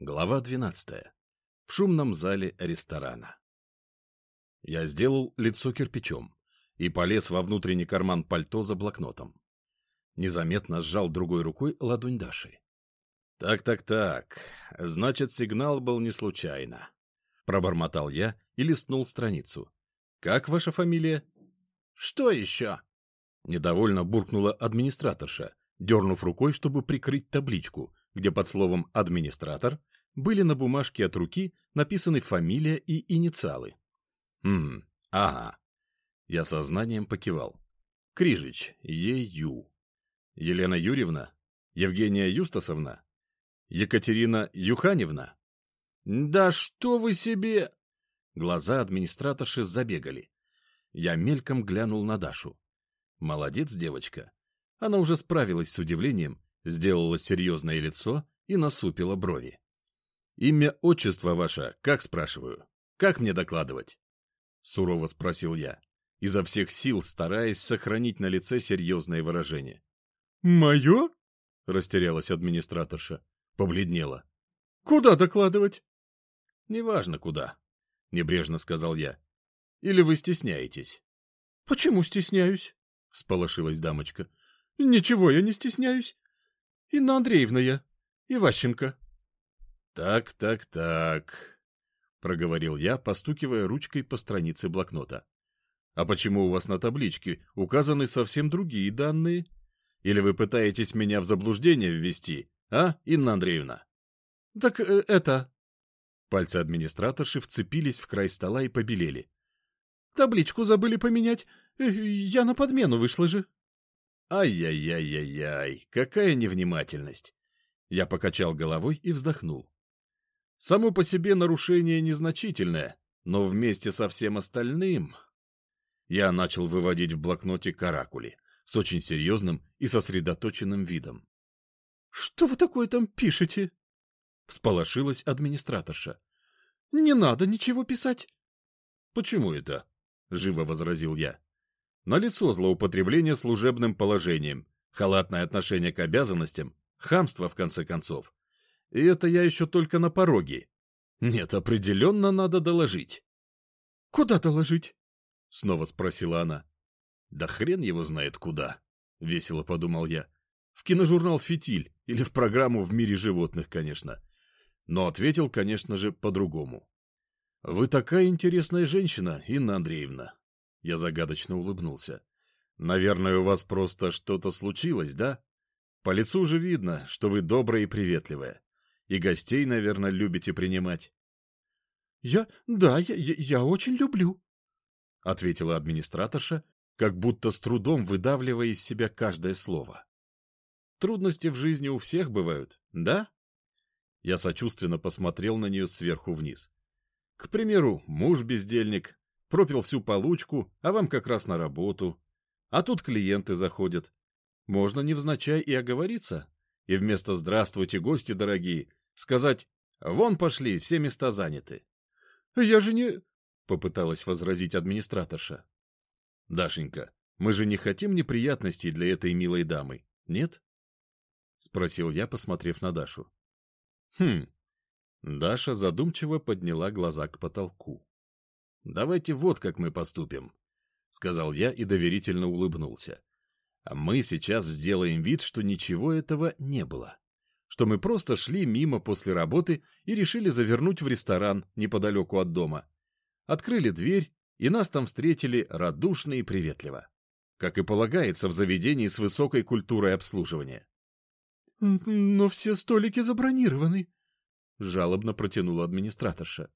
Глава 12. В шумном зале ресторана. Я сделал лицо кирпичом и полез во внутренний карман пальто за блокнотом. Незаметно сжал другой рукой ладонь Даши. «Так-так-так, значит, сигнал был не случайно», — пробормотал я и листнул страницу. «Как ваша фамилия?» «Что еще?» Недовольно буркнула администраторша, дернув рукой, чтобы прикрыть табличку, где под словом «администратор» были на бумажке от руки написаны фамилия и инициалы. «Хм, ага». Я сознанием покивал. Крижич, Е.Ю. Елена Юрьевна? Евгения Юстасовна? Екатерина Юханевна? «Да что вы себе...» Глаза администраторши забегали. Я мельком глянул на Дашу. Молодец девочка. Она уже справилась с удивлением, сделала серьезное лицо и насупила брови. «Имя, отчество ваше, как спрашиваю? Как мне докладывать?» Сурово спросил я, изо всех сил стараясь сохранить на лице серьезное выражение. «Мое?» — растерялась администраторша, побледнела. «Куда докладывать?» «Неважно куда», — небрежно сказал я. «Или вы стесняетесь?» «Почему стесняюсь?» — всполошилась дамочка. «Ничего я не стесняюсь. Инна Андреевна я, Иващенко». «Так, так, так», — проговорил я, постукивая ручкой по странице блокнота. «А почему у вас на табличке указаны совсем другие данные? Или вы пытаетесь меня в заблуждение ввести, а, Инна Андреевна?» «Так э, это...» Пальцы администраторши вцепились в край стола и побелели. «Табличку забыли поменять. Э, я на подмену вышла же». «Ай-яй-яй-яй-яй, какая невнимательность!» Я покачал головой и вздохнул. Само по себе нарушение незначительное, но вместе со всем остальным... Я начал выводить в блокноте каракули с очень серьезным и сосредоточенным видом. — Что вы такое там пишете? — всполошилась администраторша. — Не надо ничего писать. — Почему это? — живо возразил я. Налицо злоупотребление служебным положением, халатное отношение к обязанностям, хамство, в конце концов. И это я еще только на пороге. Нет, определенно надо доложить. — Куда доложить? — снова спросила она. — Да хрен его знает куда, — весело подумал я. В киножурнал «Фитиль» или в программу «В мире животных», конечно. Но ответил, конечно же, по-другому. — Вы такая интересная женщина, Инна Андреевна. Я загадочно улыбнулся. — Наверное, у вас просто что-то случилось, да? По лицу же видно, что вы добрая и приветливая. И гостей, наверное, любите принимать. — Я... да, я, я очень люблю, — ответила администраторша, как будто с трудом выдавливая из себя каждое слово. — Трудности в жизни у всех бывают, да? Я сочувственно посмотрел на нее сверху вниз. К примеру, муж бездельник, пропил всю получку, а вам как раз на работу. А тут клиенты заходят. Можно невзначай и оговориться. И вместо «здравствуйте, гости дорогие» сказать «Вон пошли, все места заняты». «Я же не...» — попыталась возразить администраторша. «Дашенька, мы же не хотим неприятностей для этой милой дамы, нет?» — спросил я, посмотрев на Дашу. «Хм...» Даша задумчиво подняла глаза к потолку. «Давайте вот как мы поступим», — сказал я и доверительно улыбнулся. «А мы сейчас сделаем вид, что ничего этого не было» что мы просто шли мимо после работы и решили завернуть в ресторан неподалеку от дома. Открыли дверь, и нас там встретили радушно и приветливо. Как и полагается в заведении с высокой культурой обслуживания. — Но все столики забронированы, — жалобно протянула администраторша.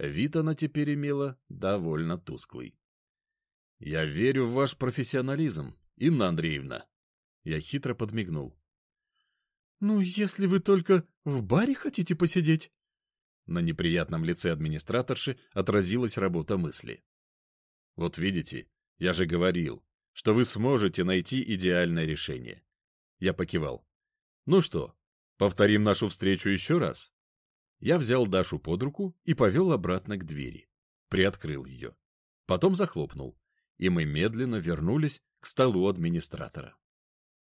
Вид она теперь имела довольно тусклый. — Я верю в ваш профессионализм, Инна Андреевна. Я хитро подмигнул. «Ну, если вы только в баре хотите посидеть?» На неприятном лице администраторши отразилась работа мысли. «Вот видите, я же говорил, что вы сможете найти идеальное решение». Я покивал. «Ну что, повторим нашу встречу еще раз?» Я взял Дашу под руку и повел обратно к двери. Приоткрыл ее. Потом захлопнул, и мы медленно вернулись к столу администратора.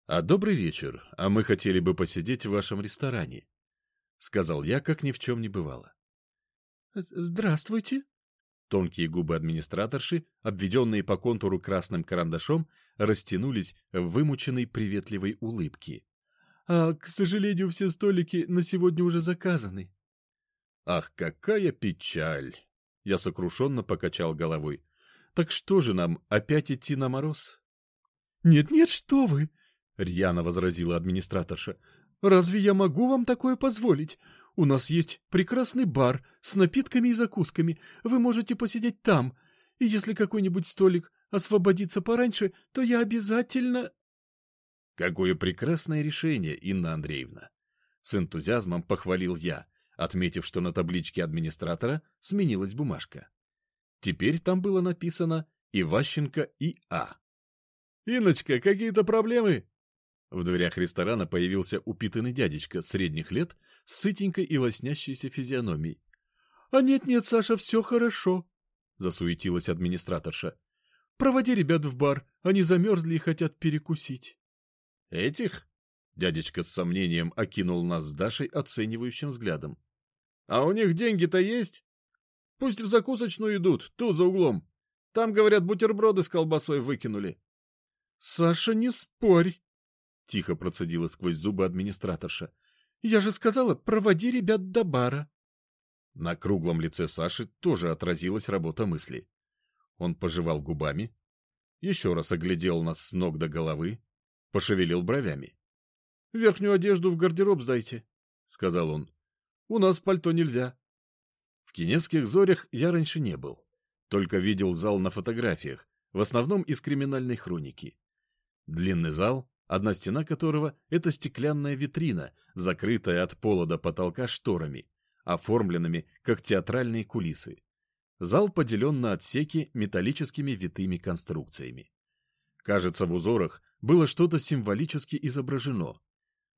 «А добрый вечер, а мы хотели бы посидеть в вашем ресторане». — сказал я, как ни в чем не бывало. «Здравствуйте!» Тонкие губы администраторши, обведенные по контуру красным карандашом, растянулись в вымученной приветливой улыбке. «А, к сожалению, все столики на сегодня уже заказаны». «Ах, какая печаль!» Я сокрушенно покачал головой. «Так что же нам, опять идти на мороз?» «Нет-нет, что вы!» — рьяно возразила администраторша. «Разве я могу вам такое позволить? У нас есть прекрасный бар с напитками и закусками. Вы можете посидеть там. И если какой-нибудь столик освободится пораньше, то я обязательно...» «Какое прекрасное решение, Инна Андреевна!» С энтузиазмом похвалил я, отметив, что на табличке администратора сменилась бумажка. Теперь там было написано «Иващенко И.А». «Инночка, какие-то проблемы?» В дверях ресторана появился упитанный дядечка средних лет с сытенькой и лоснящейся физиономией. — А нет-нет, Саша, все хорошо, — засуетилась администраторша. — Проводи ребят в бар, они замерзли и хотят перекусить. — Этих? — дядечка с сомнением окинул нас с Дашей оценивающим взглядом. — А у них деньги-то есть? Пусть в закусочную идут, тут за углом. Там, говорят, бутерброды с колбасой выкинули. — Саша, не спорь, — тихо процедила сквозь зубы администраторша. «Я же сказала, проводи ребят до бара». На круглом лице Саши тоже отразилась работа мысли. Он пожевал губами, еще раз оглядел нас с ног до головы, пошевелил бровями. «Верхнюю одежду в гардероб сдайте», — сказал он. «У нас пальто нельзя». В кинесских зорях я раньше не был, только видел зал на фотографиях, в основном из криминальной хроники. Длинный зал, одна стена которого — это стеклянная витрина, закрытая от пола до потолка шторами, оформленными как театральные кулисы. Зал поделен на отсеки металлическими витыми конструкциями. Кажется, в узорах было что-то символически изображено.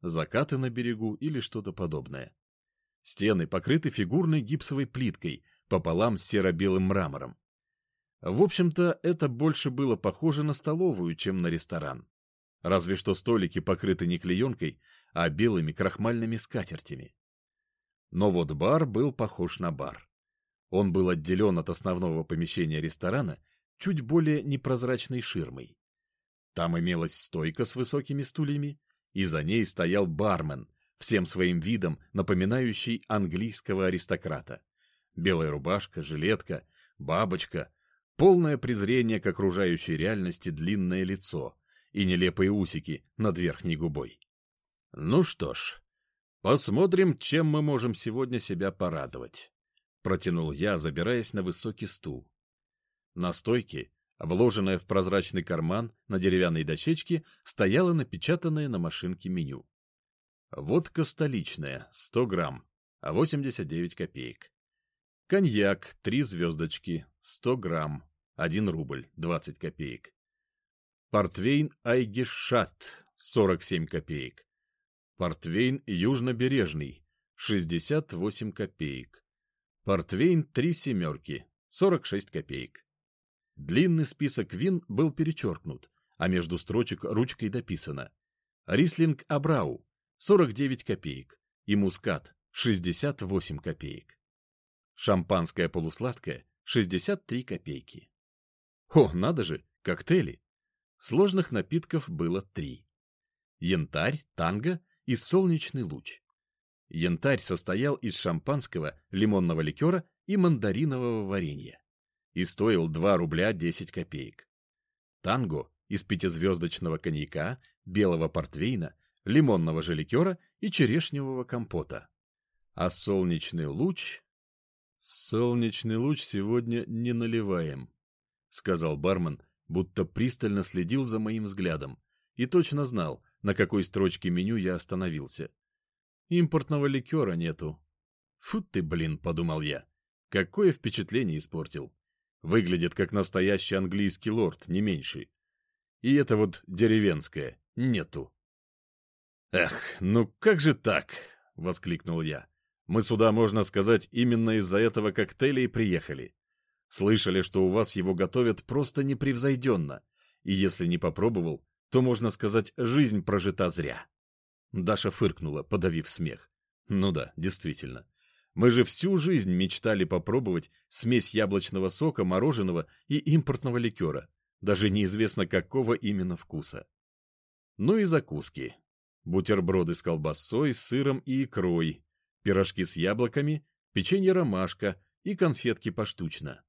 Закаты на берегу или что-то подобное. Стены покрыты фигурной гипсовой плиткой пополам с серо-белым мрамором. В общем-то, это больше было похоже на столовую, чем на ресторан. Разве что столики покрыты не клеенкой, а белыми крахмальными скатертями. Но вот бар был похож на бар. Он был отделен от основного помещения ресторана чуть более непрозрачной ширмой. Там имелась стойка с высокими стульями, и за ней стоял бармен, всем своим видом напоминающий английского аристократа. Белая рубашка, жилетка, бабочка, полное презрение к окружающей реальности длинное лицо — и нелепые усики над верхней губой. Ну что ж, посмотрим, чем мы можем сегодня себя порадовать. Протянул я, забираясь на высокий стул. На стойке, вложенная в прозрачный карман на деревянной дощечке, стояло напечатанное на машинке меню. Водка столичная, 100 грамм, а 89 копеек. Коньяк, 3 звездочки, 100 грамм, 1 рубль, 20 копеек. Портвейн Айгишат 47 копеек. Портвейн Южнобережный 68 копеек. Портвейн Три семерки 46 копеек. Длинный список вин был перечеркнут, а между строчек ручкой дописано Рислинг Абрау 49 копеек и Мускат 68 копеек. Шампанское полусладкое 63 копейки. О, надо же, коктейли! Сложных напитков было три. Янтарь, танго и солнечный луч. Янтарь состоял из шампанского, лимонного ликера и мандаринового варенья и стоил 2 рубля 10 копеек. Танго из пятизвездочного коньяка, белого портвейна, лимонного же ликера и черешневого компота. А солнечный луч... «Солнечный луч сегодня не наливаем», — сказал бармен, будто пристально следил за моим взглядом и точно знал, на какой строчке меню я остановился. Импортного ликера нету. Фу ты, блин, подумал я. Какое впечатление испортил. Выглядит как настоящий английский лорд, не меньше. И это вот деревенское нету. «Эх, ну как же так?» — воскликнул я. «Мы сюда, можно сказать, именно из-за этого коктейля и приехали. Слышали, что у вас его готовят просто непревзойденно, и если не попробовал, то, можно сказать, жизнь прожита зря. Даша фыркнула, подавив смех. Ну да, действительно. Мы же всю жизнь мечтали попробовать смесь яблочного сока, мороженого и импортного ликера. Даже неизвестно какого именно вкуса. Ну и закуски. Бутерброды с колбасой, сыром и икрой, пирожки с яблоками, печенье ромашка и конфетки поштучно.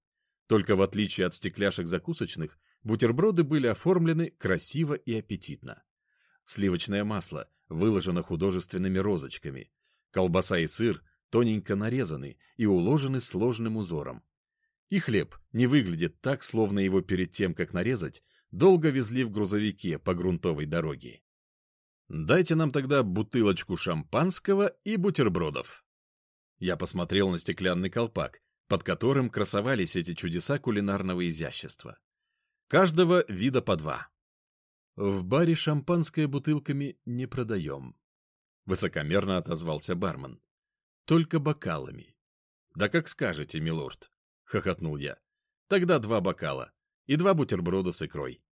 Только в отличие от стекляшек закусочных, бутерброды были оформлены красиво и аппетитно. Сливочное масло выложено художественными розочками. Колбаса и сыр тоненько нарезаны и уложены сложным узором. И хлеб не выглядит так, словно его перед тем, как нарезать, долго везли в грузовике по грунтовой дороге. Дайте нам тогда бутылочку шампанского и бутербродов. Я посмотрел на стеклянный колпак, под которым красовались эти чудеса кулинарного изящества. Каждого вида по два. В баре шампанское бутылками не продаем. Высокомерно отозвался бармен. Только бокалами. Да как скажете, милорд, хохотнул я. Тогда два бокала и два бутерброда с икрой.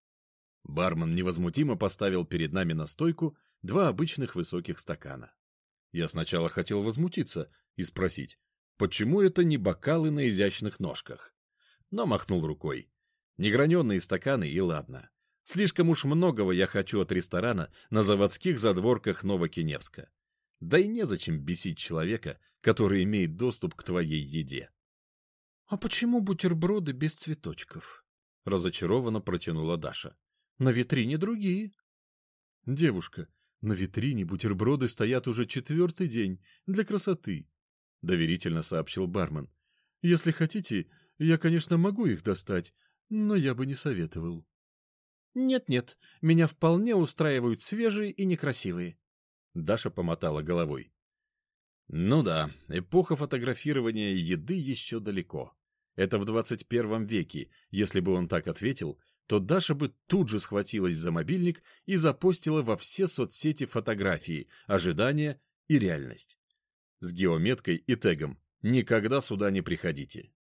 Бармен невозмутимо поставил перед нами на стойку два обычных высоких стакана. Я сначала хотел возмутиться и спросить, почему это не бокалы на изящных ножках? Но махнул рукой. Неграненные стаканы и ладно. Слишком уж многого я хочу от ресторана на заводских задворках Новокиневска. Да и незачем бесить человека, который имеет доступ к твоей еде. — А почему бутерброды без цветочков? — разочарованно протянула Даша. — На витрине другие. — Девушка, на витрине бутерброды стоят уже четвертый день для красоты, — доверительно сообщил бармен. — Если хотите, я, конечно, могу их достать, но я бы не советовал. «Нет-нет, меня вполне устраивают свежие и некрасивые», Даша помотала головой. Ну да, эпоха фотографирования еды еще далеко. Это в 21 веке. Если бы он так ответил, то Даша бы тут же схватилась за мобильник и запостила во все соцсети фотографии, ожидания и реальность. С геометкой и тегом «Никогда сюда не приходите».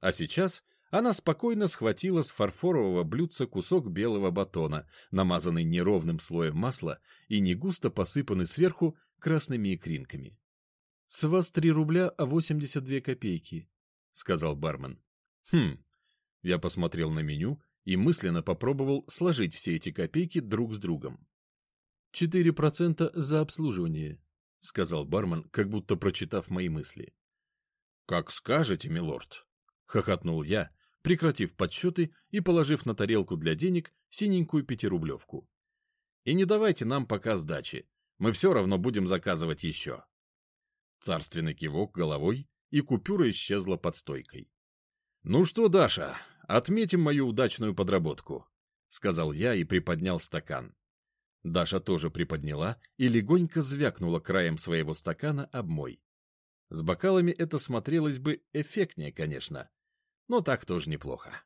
А сейчас она спокойно схватила с фарфорового блюдца кусок белого батона, намазанный неровным слоем масла и не густо посыпанный сверху красными икринками. — С вас три рубля а восемьдесят две копейки, — сказал бармен. — Хм. Я посмотрел на меню и мысленно попробовал сложить все эти копейки друг с другом. — Четыре процента за обслуживание, — сказал бармен, как будто прочитав мои мысли. — Как скажете, милорд, — хохотнул я, прекратив подсчеты и положив на тарелку для денег синенькую пятирублевку. И не давайте нам пока сдачи, мы все равно будем заказывать еще. Царственный кивок головой, и купюра исчезла под стойкой. «Ну что, Даша, отметим мою удачную подработку», — сказал я и приподнял стакан. Даша тоже приподняла и легонько звякнула краем своего стакана об мой. С бокалами это смотрелось бы эффектнее, конечно, но так тоже неплохо.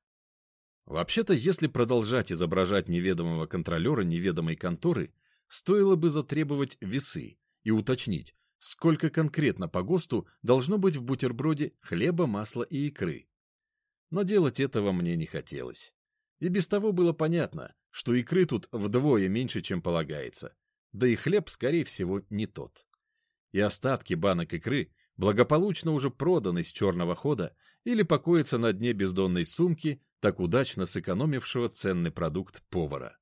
Вообще-то, если продолжать изображать неведомого контролера неведомой конторы, стоило бы затребовать весы и уточнить, сколько конкретно по ГОСТу должно быть в бутерброде хлеба, масла и икры. Но делать этого мне не хотелось. И без того было понятно, что икры тут вдвое меньше, чем полагается, да и хлеб, скорее всего, не тот. И остатки банок икры благополучно уже проданы с черного хода или покоится на дне бездонной сумки, так удачно сэкономившего ценный продукт повара.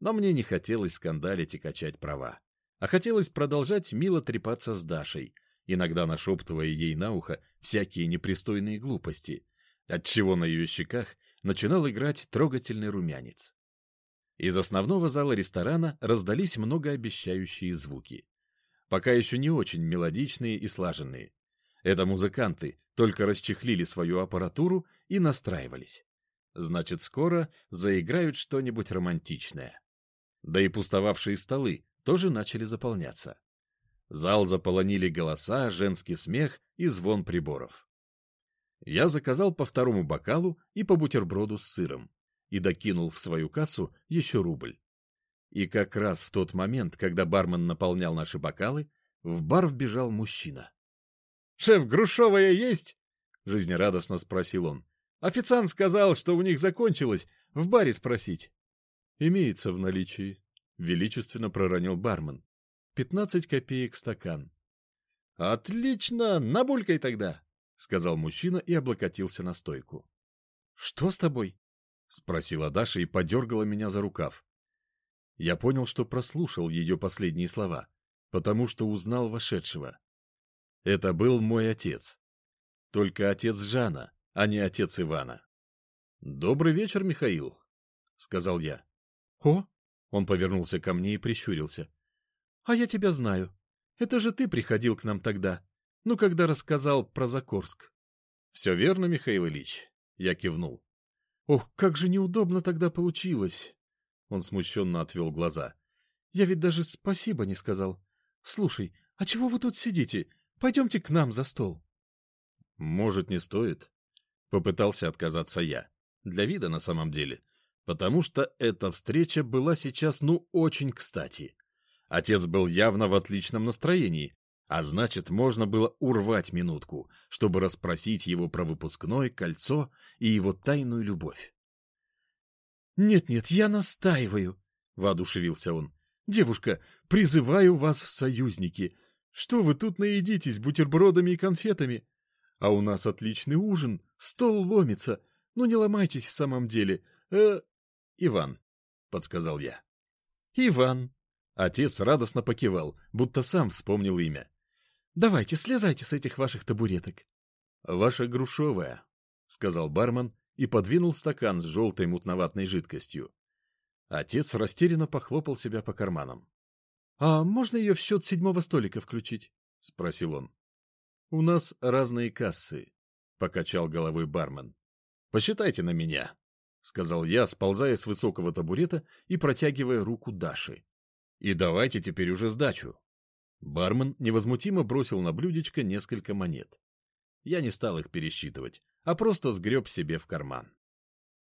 Но мне не хотелось скандалить и качать права, а хотелось продолжать мило трепаться с Дашей, иногда нашептывая ей на ухо всякие непристойные глупости, отчего на ее щеках начинал играть трогательный румянец. Из основного зала ресторана раздались многообещающие звуки. Пока еще не очень мелодичные и слаженные, это музыканты только расчехлили свою аппаратуру и настраивались. Значит, скоро заиграют что-нибудь романтичное. Да и пустовавшие столы тоже начали заполняться. Зал заполонили голоса, женский смех и звон приборов. Я заказал по второму бокалу и по бутерброду с сыром и докинул в свою кассу еще рубль. И как раз в тот момент, когда бармен наполнял наши бокалы, в бар вбежал мужчина. «Шеф, грушовая есть?» — жизнерадостно спросил он. «Официант сказал, что у них закончилось. В баре спросить». «Имеется в наличии», — величественно проронил бармен. «Пятнадцать копеек стакан. Отлично, набулькай тогда, сказал мужчина и облокотился на стойку. Что с тобой? спросила Даша и подергала меня за рукав. Я понял, что прослушал ее последние слова, потому что узнал вошедшего. Это был мой отец. Только отец Жана, а не отец Ивана. «Добрый вечер, Михаил», — сказал я. «О!» — он повернулся ко мне и прищурился. «А я тебя знаю. Это же ты приходил к нам тогда, ну, когда рассказал про Закорск». «Все верно, Михаил Ильич», — я кивнул. «Ох, как же неудобно тогда получилось!» Он смущенно отвел глаза. «Я ведь даже спасибо не сказал. Слушай, а чего вы тут сидите? Пойдемте к нам за стол». «Может, не стоит?» Попытался отказаться я. Для вида на самом деле. Потому что эта встреча была сейчас ну очень кстати. Отец был явно в отличном настроении, а значит, можно было урвать минутку, чтобы расспросить его про выпускное кольцо и его тайную любовь. «Нет-нет, я настаиваю», — воодушевился он. «Девушка, призываю вас в союзники. Что вы тут наедитесь бутербродами и конфетами? А у нас отличный ужин, стол ломится. Ну не ломайтесь в самом деле. Э, Иван, подсказал я. Иван. Отец радостно покивал, будто сам вспомнил имя. Давайте, слезайте с этих ваших табуреток. Ваша грушовая, сказал бармен и подвинул стакан с желтой мутноватной жидкостью. Отец растерянно похлопал себя по карманам. — А можно ее в счет седьмого столика включить? — спросил он. — У нас разные кассы, — покачал головой бармен. — Посчитайте на меня, — сказал я, сползая с высокого табурета и протягивая руку Даши. — И давайте теперь уже сдачу. Бармен невозмутимо бросил на блюдечко несколько монет. Я не стал их пересчитывать, а просто сгреб себе в карман.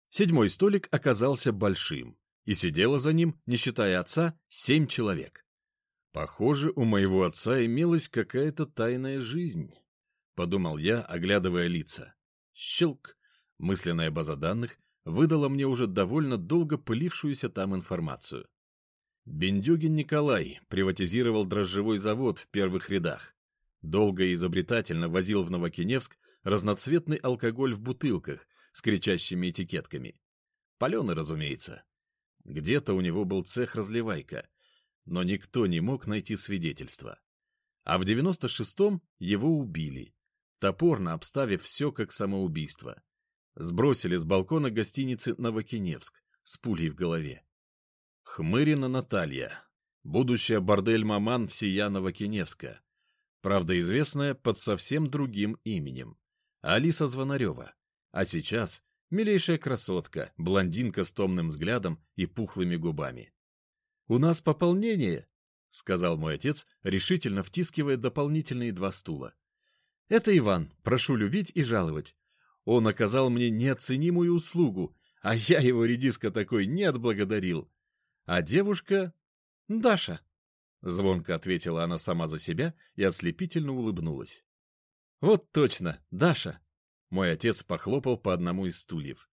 Седьмой столик оказался большим, и сидело за ним, не считая отца, семь человек. Похоже, у моего отца имелась какая-то тайная жизнь, подумал я, оглядывая лица. Щелк! Мысленная база данных выдала мне уже довольно долго пылившуюся там информацию. Бендюгин Николай приватизировал дрожжевой завод в первых рядах. Долго и изобретательно возил в Новокиневск разноцветный алкоголь в бутылках с кричащими этикетками. Паленый, разумеется. Где-то у него был цех-разливайка, но никто не мог найти свидетельства. А в 96-м его убили, топорно обставив все как самоубийство. Сбросили с балкона гостиницы Новокиневск с пулей в голове. Хмырина Наталья, будущая бордель-маман всея Новокиневска, правда известная под совсем другим именем. Алиса Звонарева. А сейчас милейшая красотка, блондинка с томным взглядом и пухлыми губами. «У нас пополнение», — сказал мой отец, решительно втискивая дополнительные два стула. «Это Иван, прошу любить и жаловать. Он оказал мне неоценимую услугу, а я его редиска такой не отблагодарил. А девушка — Даша». Звонко ответила она сама за себя и ослепительно улыбнулась. «Вот точно, Даша!» Мой отец похлопал по одному из стульев.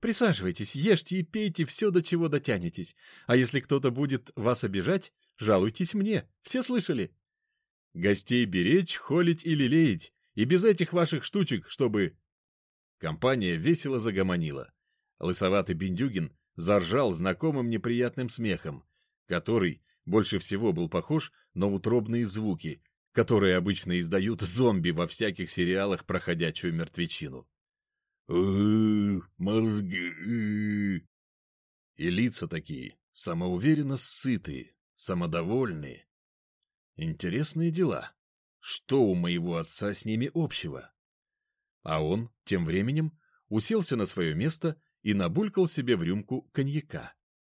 «Присаживайтесь, ешьте и пейте все, до чего дотянетесь. А если кто-то будет вас обижать, жалуйтесь мне, все слышали?» «Гостей беречь, холить и лелеять, и без этих ваших штучек, чтобы...» Компания весело загомонила. Лысоватый Бендюгин заржал знакомым неприятным смехом, который больше всего был похож на утробные звуки, которые обычно издают зомби во всяких сериалах про ходячую мертвечину. мозги!» И лица такие, самоуверенно сытые, самодовольные. Интересные дела. Что у моего отца с ними общего? А он, тем временем, уселся на свое место и набулькал себе в рюмку коньяка.